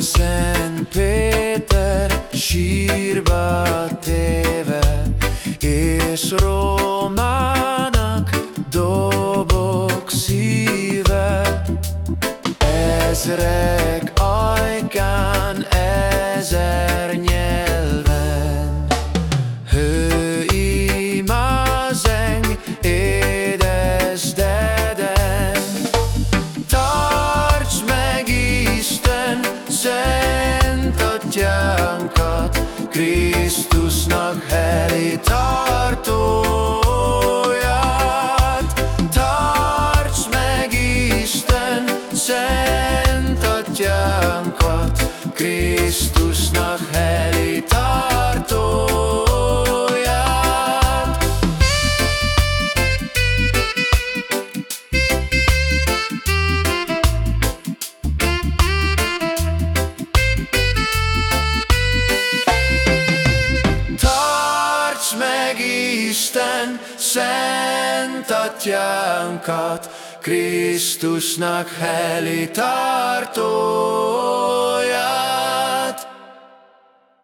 Szent Péter sírba téve, és Rómának dobok szíve. Ezrek szent atyánkat, Krisztusnak heli tartóját. Tarts meg Isten szent atyánkat, Krisztusnak Isten szent atyánkat, Krisztusnak heli tartóját.